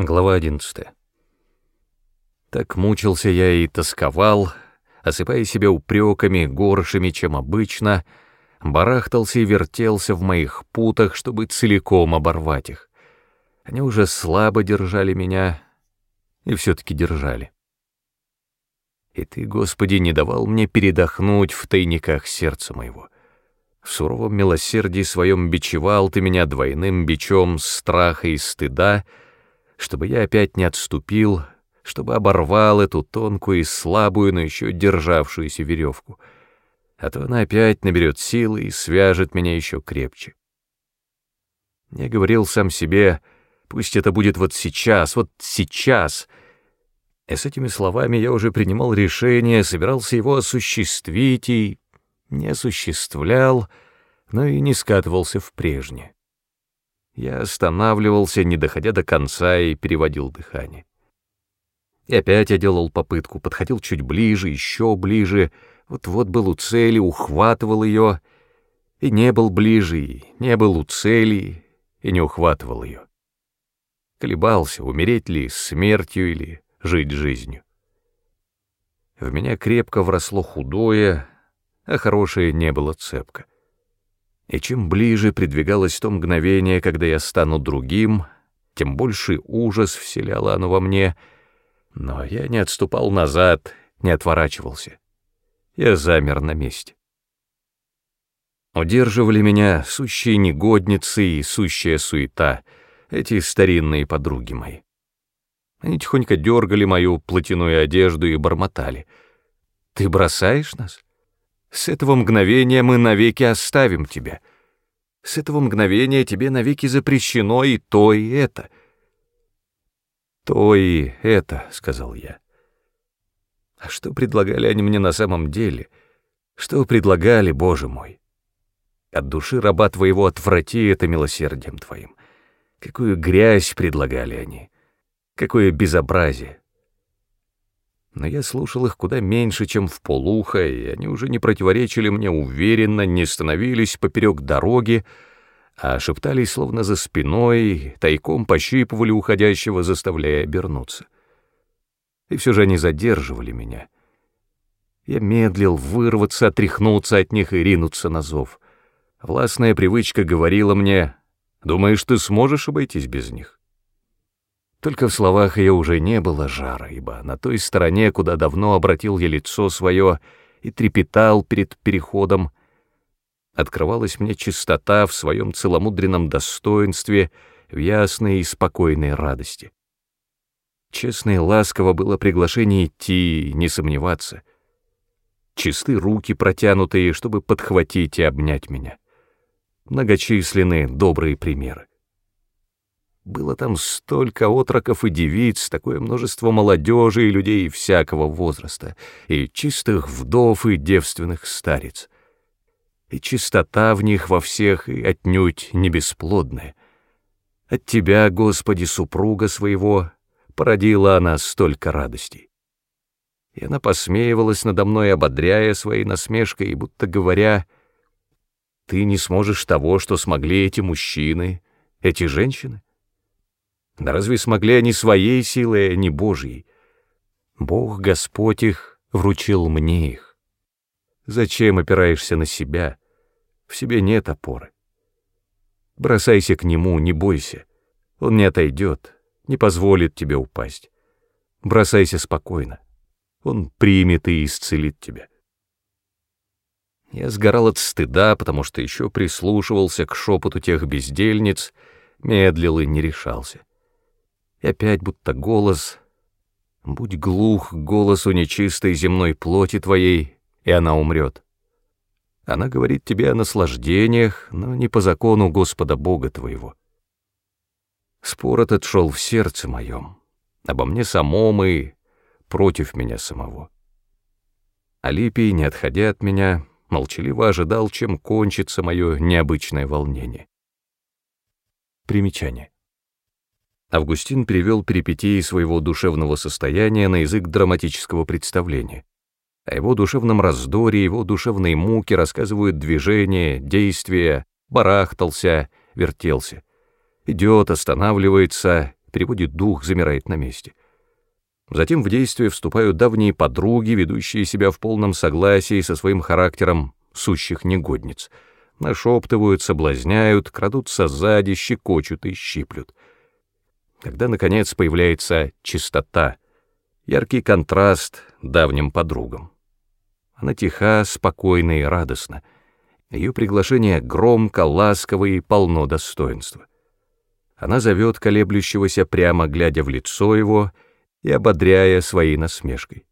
Глава 11. Так мучился я и тосковал, осыпая себя упреками, горшими, чем обычно, барахтался и вертелся в моих путах, чтобы целиком оборвать их. Они уже слабо держали меня, и все-таки держали. И ты, Господи, не давал мне передохнуть в тайниках сердца моего. В суровом милосердии своем бичевал ты меня двойным бичом страха и стыда — чтобы я опять не отступил, чтобы оборвал эту тонкую и слабую, но еще державшуюся веревку, а то она опять наберет силы и свяжет меня еще крепче. Я говорил сам себе, пусть это будет вот сейчас, вот сейчас. И с этими словами я уже принимал решение, собирался его осуществить и не осуществлял, но и не скатывался в прежнее. Я останавливался, не доходя до конца, и переводил дыхание. И опять я делал попытку, подходил чуть ближе, еще ближе, вот-вот был у цели, ухватывал ее, и не был ближе, и не был у цели, и не ухватывал ее. Колебался, умереть ли смертью или жить жизнью. В меня крепко вросло худое, а хорошее не было цепко. И чем ближе придвигалось то мгновение, когда я стану другим, тем больше ужас вселяло оно во мне, но я не отступал назад, не отворачивался. Я замер на месте. Удерживали меня сущие негодницы и сущая суета, эти старинные подруги мои. Они тихонько дергали мою платяную одежду и бормотали. «Ты бросаешь нас? С этого мгновения мы навеки оставим тебя. С этого мгновения тебе навеки запрещено и то, и это. То и это, — сказал я. А что предлагали они мне на самом деле? Что предлагали, Боже мой? От души раба твоего отврати это милосердием твоим. Какую грязь предлагали они, какое безобразие но я слушал их куда меньше, чем в полухо, и они уже не противоречили мне уверенно, не становились поперек дороги, а шептались словно за спиной, тайком пощипывали уходящего, заставляя обернуться. И все же они задерживали меня. Я медлил вырваться, отряхнуться от них и ринуться на зов. Властная привычка говорила мне, «Думаешь, ты сможешь обойтись без них?» Только в словах ее уже не было жара, ибо на той стороне, куда давно обратил я лицо свое и трепетал перед переходом, открывалась мне чистота в своем целомудренном достоинстве, в ясной и спокойной радости. Честно и ласково было приглашение идти, не сомневаться. Чисты руки протянутые, чтобы подхватить и обнять меня. Многочисленные добрые примеры. Было там столько отроков и девиц, такое множество молодежи и людей всякого возраста, и чистых вдов и девственных старец. И чистота в них во всех и отнюдь не бесплодная. От Тебя, Господи, супруга своего, породила она столько радостей. И она посмеивалась надо мной, ободряя своей насмешкой, будто говоря, «Ты не сможешь того, что смогли эти мужчины, эти женщины?» Да разве смогли они своей силой, а не Божьей? Бог Господь их вручил мне их. Зачем опираешься на себя? В себе нет опоры. Бросайся к Нему, не бойся. Он не отойдет, не позволит тебе упасть. Бросайся спокойно. Он примет и исцелит тебя. Я сгорал от стыда, потому что еще прислушивался к шепоту тех бездельниц, медлил и не решался. И опять будто голос. Будь глух к голосу нечистой земной плоти твоей, и она умрет. Она говорит тебе о наслаждениях, но не по закону Господа Бога твоего. Спор этот шел в сердце моем, обо мне самом и против меня самого. Алипий, не отходя от меня, молчаливо ожидал, чем кончится мое необычное волнение. Примечание. Августин перевел перипетии своего душевного состояния на язык драматического представления. О его душевном раздоре, его душевной муке рассказывают движения, действия, барахтался, вертелся. Идет, останавливается, переводит дух, замирает на месте. Затем в действие вступают давние подруги, ведущие себя в полном согласии со своим характером сущих негодниц. Нашептывают, соблазняют, крадутся сзади, щекочут и щиплют. Когда, наконец, появляется чистота, яркий контраст давним подругам. Она тиха, спокойна и радостна. Ее приглашение громко, ласково и полно достоинства. Она зовет колеблющегося прямо, глядя в лицо его и ободряя своей насмешкой.